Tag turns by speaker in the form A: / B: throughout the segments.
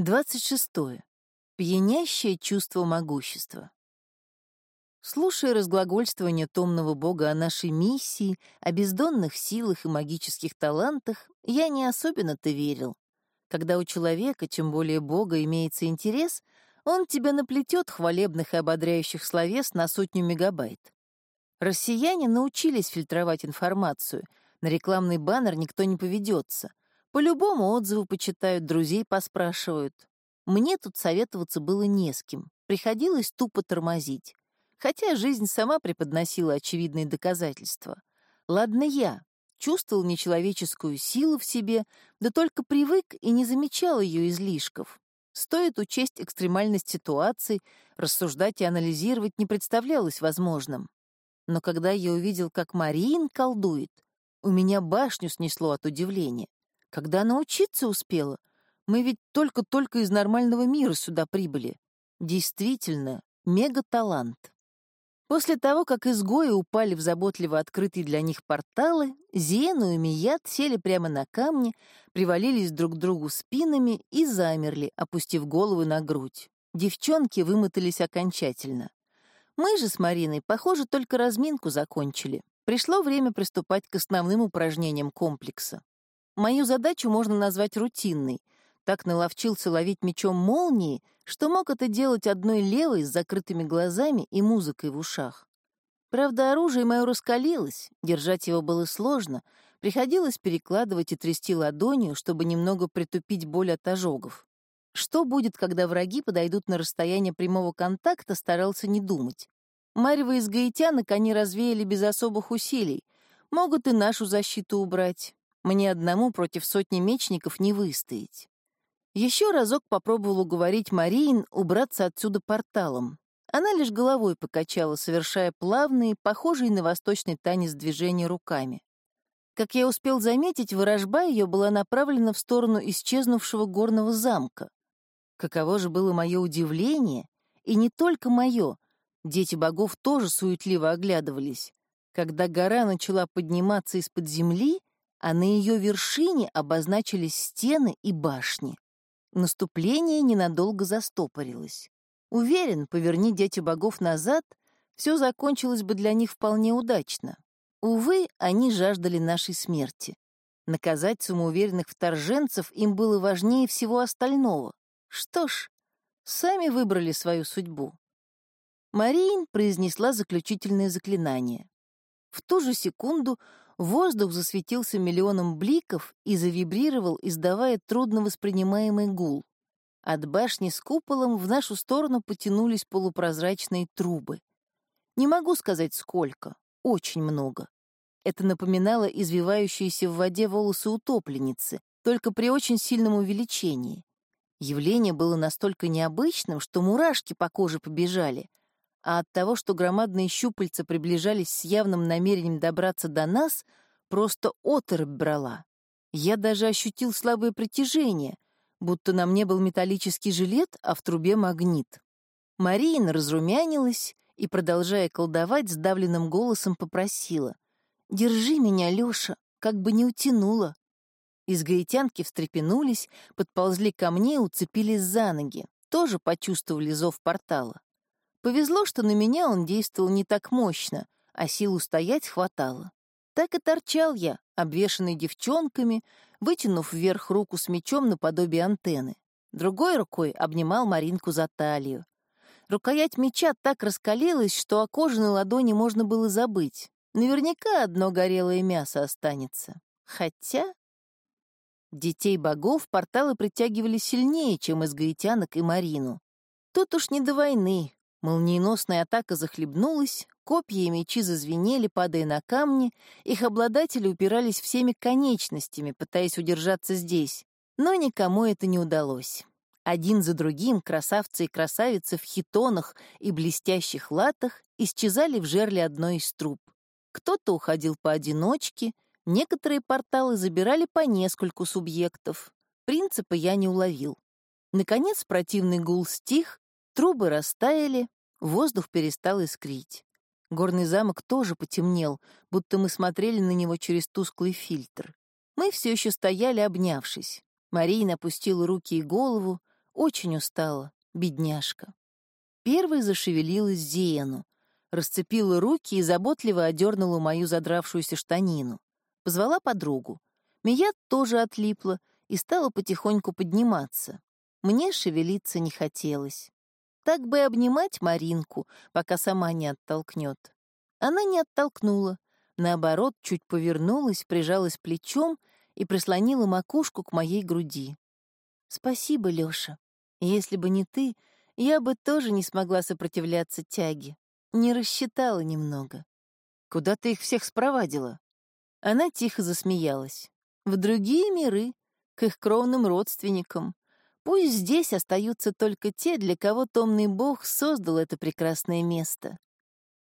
A: 26. Пьянящее чувство могущества. Слушая разглагольствование томного бога о нашей миссии, о бездонных силах и магических талантах, я не особенно-то верил. Когда у человека, тем более бога, имеется интерес, он тебя наплетет хвалебных и ободряющих словес на сотню мегабайт. Россияне научились фильтровать информацию, на рекламный баннер никто не поведется. По-любому отзывы почитают, друзей поспрашивают. Мне тут советоваться было не с кем. Приходилось тупо тормозить. Хотя жизнь сама преподносила очевидные доказательства. Ладно я, чувствовал нечеловеческую силу в себе, да только привык и не замечал ее излишков. Стоит учесть экстремальность ситуации, рассуждать и анализировать не представлялось возможным. Но когда я увидел, как Мариин колдует, у меня башню снесло от удивления. Когда она учиться успела? Мы ведь только-только из нормального мира сюда прибыли. Действительно, мега-талант. После того, как изгои упали в заботливо открытые для них порталы, Зену и Мият сели прямо на камни, привалились друг к другу спинами и замерли, опустив головы на грудь. Девчонки вымотались окончательно. Мы же с Мариной, похоже, только разминку закончили. Пришло время приступать к основным упражнениям комплекса. Мою задачу можно назвать рутинной. Так наловчился ловить мечом молнии, что мог это делать одной левой с закрытыми глазами и музыкой в ушах. Правда, оружие мое раскалилось, держать его было сложно, приходилось перекладывать и трясти ладонью, чтобы немного притупить боль от ожогов. Что будет, когда враги подойдут на расстояние прямого контакта, старался не думать. Марьева из гаитянок они развеяли без особых усилий, могут и нашу защиту убрать. Мне одному против сотни мечников не выстоять. Еще разок попробовал уговорить Мариин убраться отсюда порталом. Она лишь головой покачала, совершая плавные, похожие на восточный танец движения руками. Как я успел заметить, ворожба ее была направлена в сторону исчезнувшего горного замка. Каково же было мое удивление, и не только мое, дети богов тоже суетливо оглядывались, когда гора начала подниматься из-под земли, а на ее вершине обозначились стены и башни. Наступление ненадолго застопорилось. Уверен, поверни дети богов назад, все закончилось бы для них вполне удачно. Увы, они жаждали нашей смерти. Наказать самоуверенных вторженцев им было важнее всего остального. Что ж, сами выбрали свою судьбу. Мариин произнесла заключительное заклинание. В ту же секунду Воздух засветился миллионом бликов и завибрировал, издавая трудновоспринимаемый гул. От башни с куполом в нашу сторону потянулись полупрозрачные трубы. Не могу сказать сколько, очень много. Это напоминало извивающиеся в воде волосы утопленницы, только при очень сильном увеличении. Явление было настолько необычным, что мурашки по коже побежали, а от того, что громадные щупальца приближались с явным намерением добраться до нас, просто оторопь брала. Я даже ощутил слабое притяжение, будто на мне был металлический жилет, а в трубе магнит. Марина разрумянилась и, продолжая колдовать, сдавленным голосом попросила. «Держи меня, Лёша, как бы не утянула». Из гаитянки встрепенулись, подползли ко мне и уцепились за ноги, тоже почувствовали зов портала. Повезло, что на меня он действовал не так мощно, а сил стоять хватало. Так и торчал я, обвешанный девчонками, вытянув вверх руку с мечом наподобие антенны. Другой рукой обнимал Маринку за талию. Рукоять меча так раскалилась, что о кожаной ладони можно было забыть. Наверняка одно горелое мясо останется. Хотя... Детей богов порталы притягивали сильнее, чем из гаитянок и Марину. Тут уж не до войны, Молниеносная атака захлебнулась, копья и мечи зазвенели, падая на камни, их обладатели упирались всеми конечностями, пытаясь удержаться здесь, но никому это не удалось. Один за другим красавцы и красавицы в хитонах и блестящих латах исчезали в жерле одной из труб. Кто-то уходил поодиночке, некоторые порталы забирали по нескольку субъектов. Принципа я не уловил. Наконец противный гул стих, Трубы растаяли, воздух перестал искрить. Горный замок тоже потемнел, будто мы смотрели на него через тусклый фильтр. Мы все еще стояли, обнявшись. Марина опустила руки и голову, Очень устала, бедняжка. Первой зашевелилась Зиену, расцепила руки и заботливо одернула мою задравшуюся штанину. Позвала подругу. Мият тоже отлипла и стала потихоньку подниматься. Мне шевелиться не хотелось. Так бы обнимать Маринку, пока сама не оттолкнет. Она не оттолкнула, наоборот, чуть повернулась, прижалась плечом и прислонила макушку к моей груди. «Спасибо, Лёша. Если бы не ты, я бы тоже не смогла сопротивляться тяге. Не рассчитала немного.
B: Куда ты их всех спровадила?»
A: Она тихо засмеялась. «В другие миры, к их кровным родственникам. Пусть здесь остаются только те, для кого томный бог создал это прекрасное место.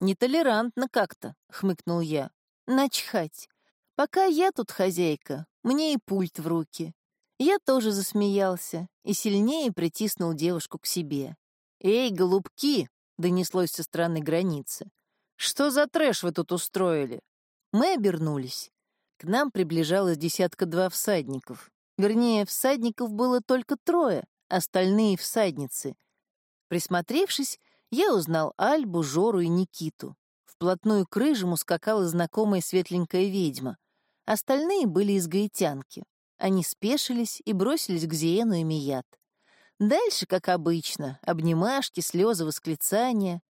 A: «Нетолерантно как-то», — хмыкнул я. «Начхать. Пока я тут хозяйка, мне и пульт в руки». Я тоже засмеялся и сильнее притиснул девушку к себе. «Эй, голубки!» — донеслось со стороны границы. «Что за трэш вы тут устроили?» Мы обернулись. К нам приближалось десятка-два всадников. Вернее, всадников было только трое, остальные — всадницы. Присмотревшись, я узнал Альбу, Жору и Никиту. Вплотную к рыжему скакала знакомая светленькая ведьма. Остальные были из гаитянки. Они спешились и бросились к Зиену и Мият. Дальше, как обычно, обнимашки, слезы, восклицания.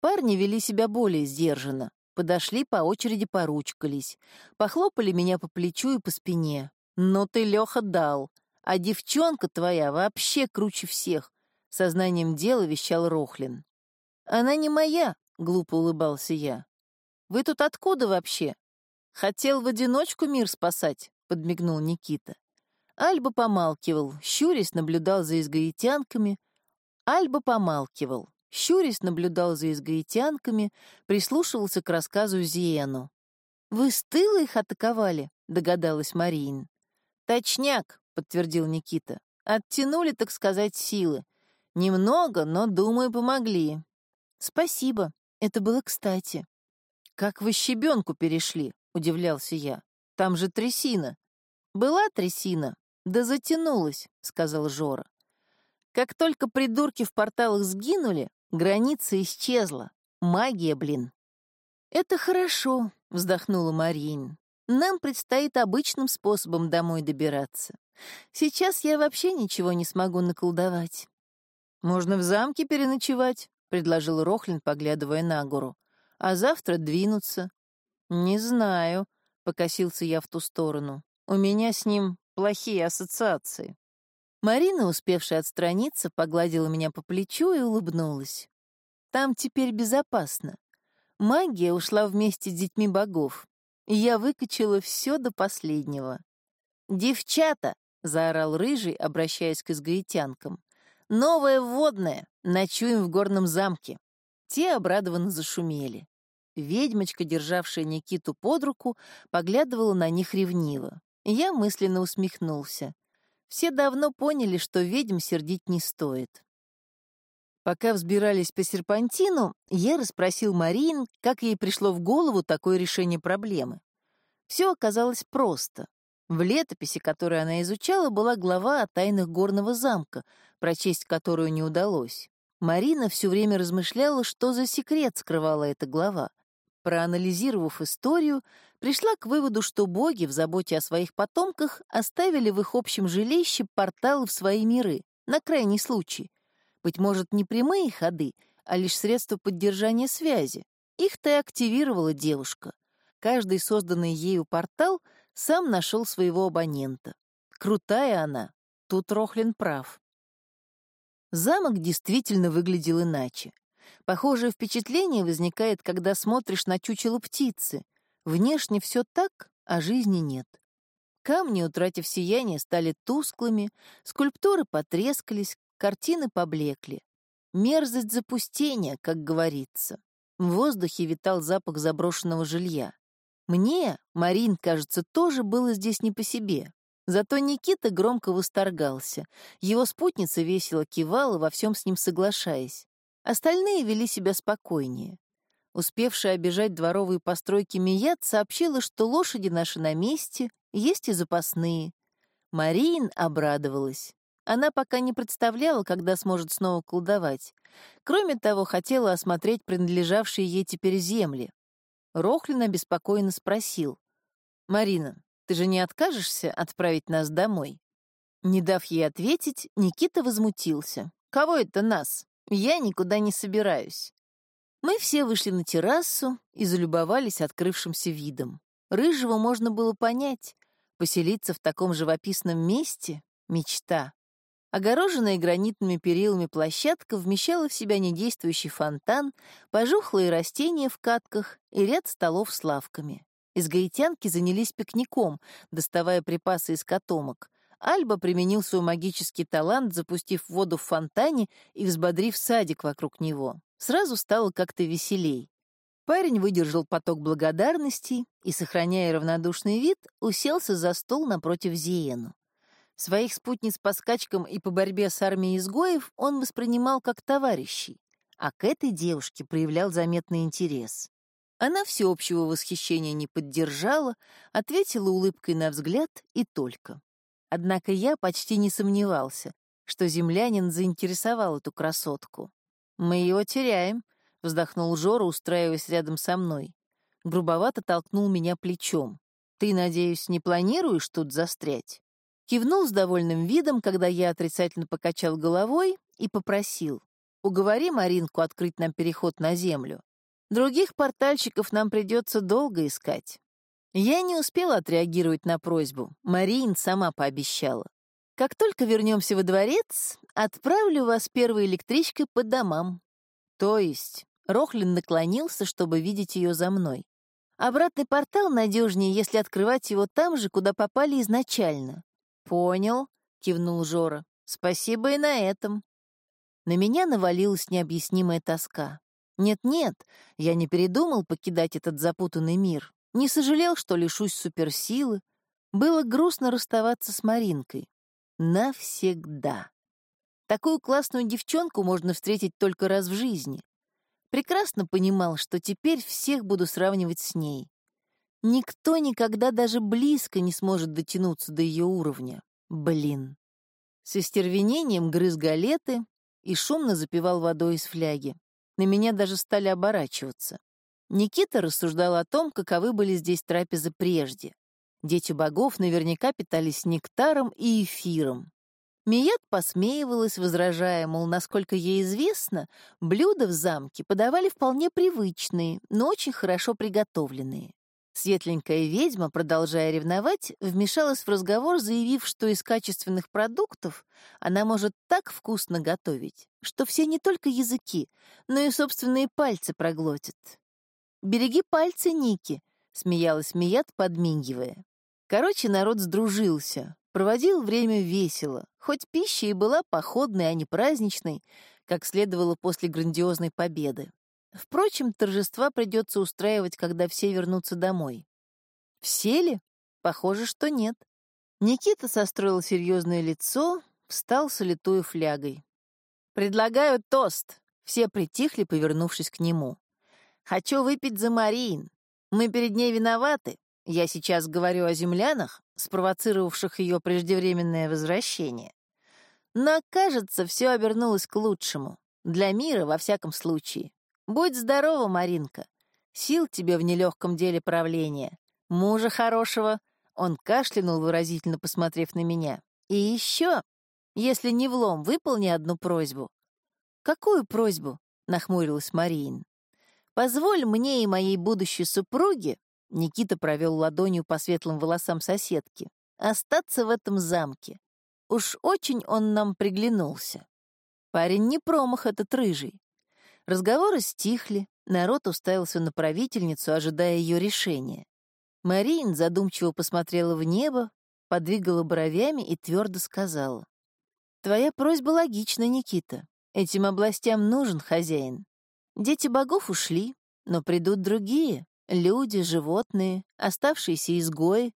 A: Парни вели себя более сдержанно. Подошли, по очереди поручкались. Похлопали меня по плечу и по спине. «Но ты, Леха, дал. А девчонка твоя вообще круче всех», — сознанием дела вещал Рохлин. «Она не моя», — глупо улыбался я. «Вы тут откуда вообще?» «Хотел в одиночку мир спасать», — подмигнул Никита. Альба помалкивал, щурясь наблюдал за изгаитянками. Альба помалкивал, щурясь наблюдал за изгаитянками, прислушивался к рассказу Зиену. «Вы с тыла их атаковали?» — догадалась Марин. «Точняк», — подтвердил Никита. «Оттянули, так сказать, силы. Немного, но, думаю, помогли». «Спасибо, это было кстати». «Как вы щебенку перешли?» — удивлялся я. «Там же трясина». «Была трясина, да затянулась», — сказал Жора. «Как только придурки в порталах сгинули, граница исчезла. Магия, блин». «Это хорошо», — вздохнула Марин. Нам предстоит обычным способом домой добираться. Сейчас я вообще ничего не смогу наколдовать. «Можно в замке переночевать», — предложил Рохлин, поглядывая на гору. «А завтра двинуться». «Не знаю», — покосился я в ту сторону. «У меня с ним плохие ассоциации». Марина, успевшая отстраниться, погладила меня по плечу и улыбнулась. «Там теперь безопасно. Магия ушла вместе с детьми богов я выкачала все до последнего. «Девчата!» — заорал Рыжий, обращаясь к изгаитянкам. «Новое вводное! Ночуем в горном замке!» Те обрадованно зашумели. Ведьмочка, державшая Никиту под руку, поглядывала на них ревниво. Я мысленно усмехнулся. Все давно поняли, что ведьм сердить не стоит. Пока взбирались по серпантину, я расспросил Марин, как ей пришло в голову такое решение проблемы. Все оказалось просто. В летописи, которую она изучала, была глава о тайнах горного замка, прочесть которую не удалось. Марина все время размышляла, что за секрет скрывала эта глава. Проанализировав историю, пришла к выводу, что боги в заботе о своих потомках оставили в их общем жилище порталы в свои миры, на крайний случай — быть может, не прямые ходы, а лишь средства поддержания связи. Их-то и активировала девушка. Каждый созданный ею портал сам нашел своего абонента. Крутая она. Тут Рохлин прав. Замок действительно выглядел иначе. Похожее впечатление возникает, когда смотришь на чучело птицы. Внешне все так, а жизни нет. Камни, утратив сияние, стали тусклыми, скульптуры потрескались, Картины поблекли. Мерзость запустения, как говорится. В воздухе витал запах заброшенного жилья. Мне, Марин, кажется, тоже было здесь не по себе. Зато Никита громко восторгался. Его спутница весело кивала, во всем с ним соглашаясь. Остальные вели себя спокойнее. Успевшая обижать дворовые постройки Мият сообщила, что лошади наши на месте, есть и запасные. Марин обрадовалась. Она пока не представляла, когда сможет снова колдовать. Кроме того, хотела осмотреть принадлежавшие ей теперь земли. Рохлин обеспокоенно спросил. «Марина, ты же не откажешься отправить нас домой?» Не дав ей ответить, Никита возмутился. «Кого это нас? Я никуда не собираюсь». Мы все вышли на террасу и залюбовались открывшимся видом. Рыжего можно было понять. Поселиться в таком живописном месте — мечта. Огороженная гранитными перилами площадка вмещала в себя недействующий фонтан, пожухлые растения в катках и ряд столов с лавками. Из гаитянки занялись пикником, доставая припасы из котомок. Альба применил свой магический талант, запустив воду в фонтане и взбодрив садик вокруг него. Сразу стало как-то веселей. Парень выдержал поток благодарностей и, сохраняя равнодушный вид, уселся за стол напротив Зиену. Своих спутниц по скачкам и по борьбе с армией изгоев он воспринимал как товарищей, а к этой девушке проявлял заметный интерес. Она всеобщего восхищения не поддержала, ответила улыбкой на взгляд и только. Однако я почти не сомневался, что землянин заинтересовал эту красотку. «Мы его теряем», — вздохнул Жора, устраиваясь рядом со мной. Грубовато толкнул меня плечом. «Ты, надеюсь, не планируешь тут застрять?» Кивнул с довольным видом, когда я отрицательно покачал головой и попросил. «Уговори Маринку открыть нам переход на Землю. Других портальщиков нам придется долго искать». Я не успела отреагировать на просьбу. Марин сама пообещала. «Как только вернемся во дворец, отправлю вас первой электричкой по домам». То есть Рохлин наклонился, чтобы видеть ее за мной. Обратный портал надежнее, если открывать его там же, куда попали изначально. «Понял», — кивнул Жора. «Спасибо и на этом». На меня навалилась необъяснимая тоска. Нет-нет, я не передумал покидать этот запутанный мир. Не сожалел, что лишусь суперсилы. Было грустно расставаться с Маринкой. Навсегда. Такую классную девчонку можно встретить только раз в жизни. Прекрасно понимал, что теперь всех буду сравнивать с ней. Никто никогда даже близко не сможет дотянуться до ее уровня. Блин. С истервенением грыз галеты и шумно запивал водой из фляги. На меня даже стали оборачиваться. Никита рассуждал о том, каковы были здесь трапезы прежде. Дети богов наверняка питались нектаром и эфиром. Мият посмеивалась, возражая, мол, насколько ей известно, блюда в замке подавали вполне привычные, но очень хорошо приготовленные. Светленькая ведьма, продолжая ревновать, вмешалась в разговор, заявив, что из качественных продуктов она может так вкусно готовить, что все не только языки, но и собственные пальцы проглотят. «Береги пальцы, Ники», — смеялась Мият, подмигивая. Короче, народ сдружился, проводил время весело, хоть пища и была походной, а не праздничной, как следовало после грандиозной победы. Впрочем, торжества придется устраивать, когда все вернутся домой. Все ли? Похоже, что нет. Никита состроил серьезное лицо, встал с улитой флягой. «Предлагаю тост!» Все притихли, повернувшись к нему. «Хочу выпить за Марин. Мы перед ней виноваты. Я сейчас говорю о землянах, спровоцировавших ее преждевременное возвращение. Но, кажется, все обернулось к лучшему. Для мира, во всяком случае. Будь здорова, Маринка. Сил тебе в нелегком деле правления. Мужа хорошего. Он кашлянул, выразительно посмотрев на меня. И еще, если не влом, выполни одну просьбу. Какую просьбу? Нахмурилась Мариин. Позволь мне и моей будущей супруге, Никита провел ладонью по светлым волосам соседки, остаться в этом замке. Уж очень он нам приглянулся. Парень не промах этот рыжий. Разговоры стихли, народ уставился на правительницу, ожидая ее решения. Марин задумчиво посмотрела в небо, подвигала бровями и твердо сказала. «Твоя просьба логична, Никита. Этим областям нужен хозяин. Дети богов ушли, но придут другие — люди, животные, оставшиеся изгои».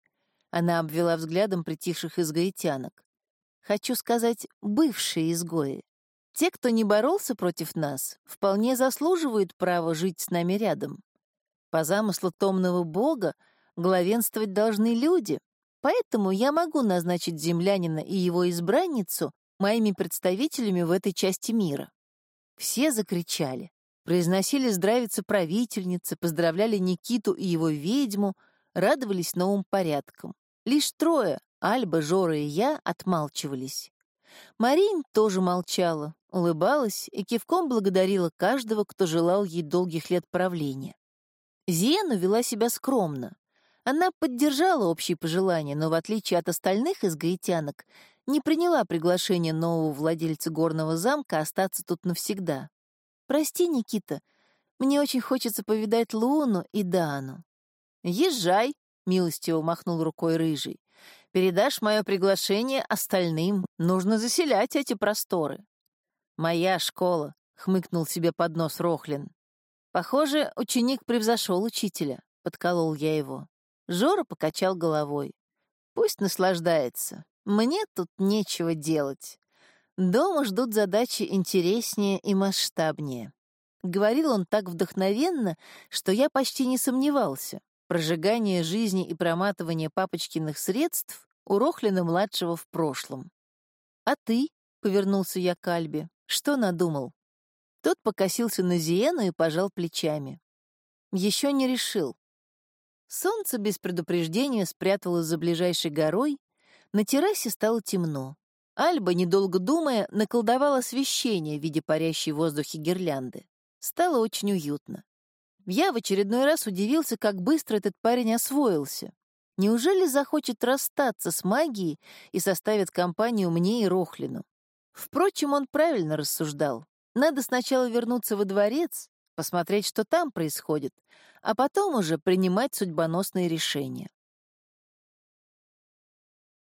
A: Она обвела взглядом притихших изгаитянок. «Хочу сказать, бывшие изгои. Те, кто не боролся против нас, вполне заслуживают права жить с нами рядом. По замыслу томного бога главенствовать должны люди, поэтому я могу назначить землянина и его избранницу моими представителями в этой части мира. Все закричали, произносили здравицы правительницы, поздравляли Никиту и его ведьму, радовались новым порядкам. Лишь трое, Альба, Жора и я, отмалчивались. Марин тоже молчала, улыбалась и кивком благодарила каждого, кто желал ей долгих лет правления. Зиена вела себя скромно. Она поддержала общие пожелания, но, в отличие от остальных из гаитянок, не приняла приглашение нового владельца горного замка остаться тут навсегда. «Прости, Никита, мне очень хочется повидать Луну и Дану». «Езжай», — милостиво махнул рукой рыжий. «Передашь мое приглашение остальным. Нужно заселять эти просторы». «Моя школа», — хмыкнул себе под нос Рохлин. «Похоже, ученик превзошел учителя», — подколол я его. Жора покачал головой. «Пусть наслаждается. Мне тут нечего делать. Дома ждут задачи интереснее и масштабнее». Говорил он так вдохновенно, что я почти не сомневался. Прожигание жизни и проматывание папочкиных средств у Рохлина-младшего в прошлом. «А ты?» — повернулся я к Альбе. «Что надумал?» Тот покосился на Зиену и пожал плечами. Еще не решил. Солнце без предупреждения спряталось за ближайшей горой, на террасе стало темно. Альба, недолго думая, наколдовала освещение в виде парящей в воздухе гирлянды. Стало очень уютно. Я в очередной раз удивился, как быстро этот парень освоился. Неужели захочет расстаться с магией и составит компанию мне и Рохлину? Впрочем, он правильно рассуждал. Надо сначала вернуться во дворец, посмотреть, что там происходит, а потом уже принимать судьбоносные решения.